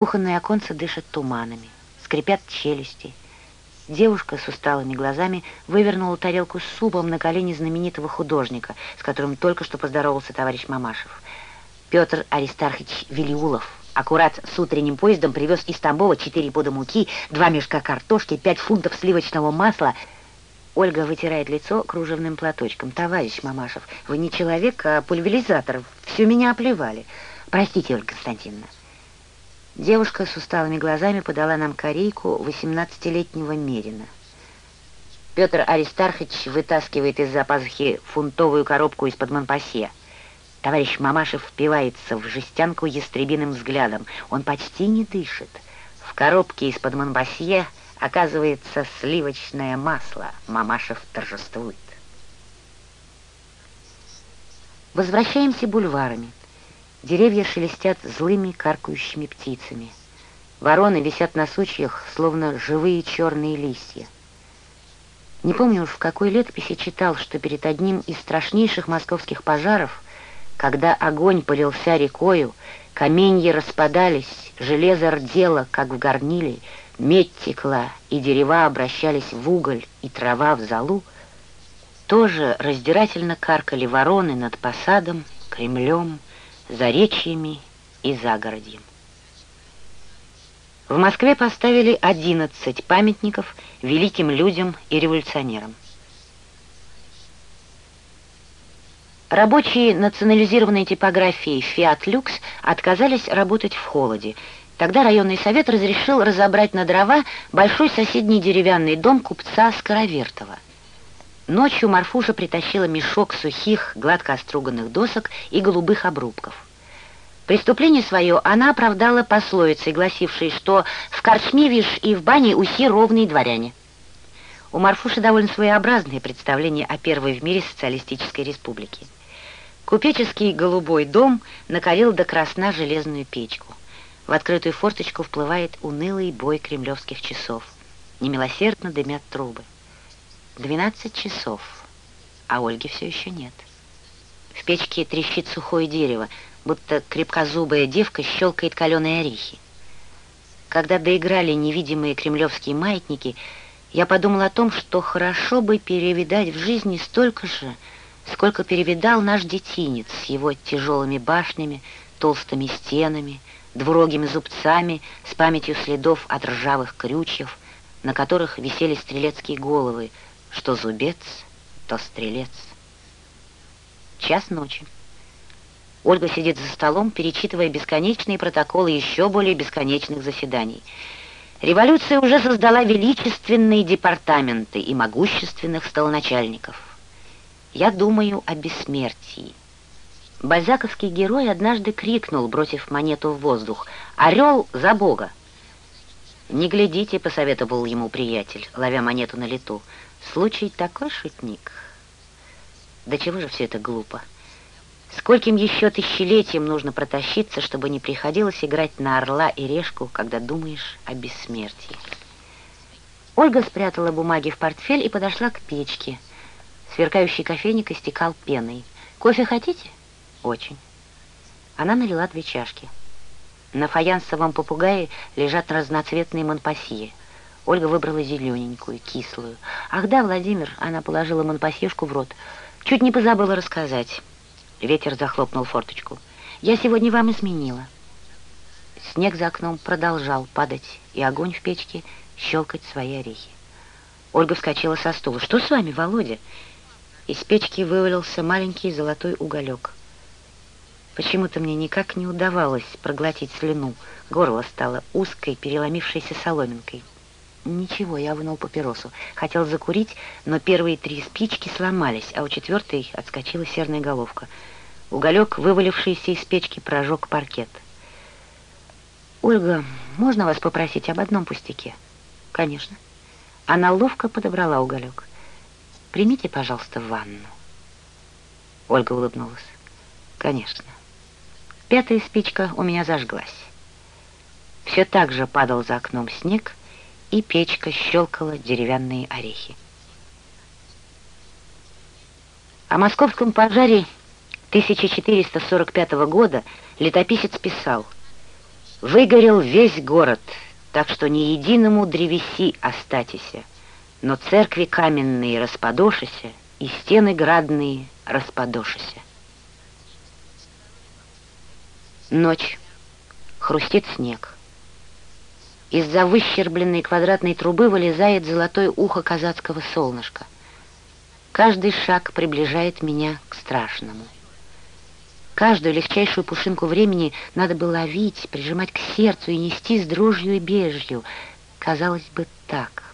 Кухонные оконца дышат туманами, скрипят челюсти. Девушка с усталыми глазами вывернула тарелку с супом на колени знаменитого художника, с которым только что поздоровался товарищ Мамашев. Петр Аристархович Велиулов аккурат с утренним поездом привез из Тамбова четыре пуда муки, два мешка картошки, пять фунтов сливочного масла. Ольга вытирает лицо кружевным платочком. «Товарищ Мамашев, вы не человек, а пульверизатор. Всю меня оплевали. Простите, Ольга Константиновна». Девушка с усталыми глазами подала нам корейку 18-летнего Мерина. Петр Аристархович вытаскивает из-за пазухи фунтовую коробку из-под Монпасье. Товарищ Мамашев впивается в жестянку ястребиным взглядом. Он почти не дышит. В коробке из-под Монпасье оказывается сливочное масло. Мамашев торжествует. Возвращаемся бульварами. Деревья шелестят злыми каркающими птицами. Вороны висят на сучьях, словно живые черные листья. Не помню уж, в какой летописи читал, что перед одним из страшнейших московских пожаров, когда огонь полился рекою, каменья распадались, железо рдело, как в горниле, медь текла, и дерева обращались в уголь, и трава в золу, тоже раздирательно каркали вороны над посадом, Кремлем, Заречьями и Загородьем. В Москве поставили 11 памятников великим людям и революционерам. Рабочие национализированной типографии «Фиат Люкс» отказались работать в холоде. Тогда районный совет разрешил разобрать на дрова большой соседний деревянный дом купца Скоровертова. Ночью Марфуша притащила мешок сухих, гладко оструганных досок и голубых обрубков. Преступление свое она оправдала пословицей, гласившей, что в корчме, вишь, и в бане ухи ровные дворяне. У Марфуши довольно своеобразное представление о первой в мире социалистической республике. Купеческий голубой дом накалил до красна железную печку. В открытую форточку вплывает унылый бой кремлевских часов. Немилосердно дымят трубы. Двенадцать часов, а Ольги все еще нет. В печке трещит сухое дерево, будто крепкозубая девка щелкает каленые орехи. Когда доиграли невидимые кремлевские маятники, я подумал о том, что хорошо бы перевидать в жизни столько же, сколько перевидал наш детинец с его тяжелыми башнями, толстыми стенами, двурогими зубцами, с памятью следов от ржавых крючев, на которых висели стрелецкие головы, что зубец, то стрелец. Час ночи. Ольга сидит за столом, перечитывая бесконечные протоколы еще более бесконечных заседаний. Революция уже создала величественные департаменты и могущественных столоначальников. Я думаю о бессмертии. Бальзаковский герой однажды крикнул, бросив монету в воздух, «Орел за Бога!» «Не глядите», — посоветовал ему приятель, ловя монету на лету. «Случай такой шутник». Да чего же все это глупо? Скольким еще тысячелетиям нужно протащиться, чтобы не приходилось играть на орла и решку, когда думаешь о бессмертии? Ольга спрятала бумаги в портфель и подошла к печке. Сверкающий кофейник истекал пеной. «Кофе хотите?» «Очень». Она налила две чашки. На фаянсовом попугае лежат разноцветные монпассье. Ольга выбрала зелененькую, кислую. «Ах да, Владимир!» Она положила монпассьешку в рот. «Чуть не позабыла рассказать». Ветер захлопнул форточку. «Я сегодня вам изменила». Снег за окном продолжал падать, и огонь в печке щелкать свои орехи. Ольга вскочила со стула. «Что с вами, Володя?» Из печки вывалился маленький золотой уголек. Почему-то мне никак не удавалось проглотить слюну. Горло стало узкой, переломившейся соломинкой. Ничего, я вынул папиросу. Хотел закурить, но первые три спички сломались, а у четвертой отскочила серная головка. Уголек, вывалившийся из печки, прожег паркет. «Ольга, можно вас попросить об одном пустяке?» «Конечно». Она ловко подобрала уголек. «Примите, пожалуйста, ванну». Ольга улыбнулась. «Конечно». Пятая спичка у меня зажглась. Все так же падал за окном снег, и печка щелкала деревянные орехи. О московском пожаре 1445 года летописец писал Выгорел весь город, так что ни единому древеси остатися, но церкви каменные распадошися, и стены градные распадошися. Ночь. Хрустит снег. Из-за выщербленной квадратной трубы вылезает золотое ухо казацкого солнышка. Каждый шаг приближает меня к страшному. Каждую легчайшую пушинку времени надо бы ловить, прижимать к сердцу и нести с дрожью и бежью. Казалось бы, так.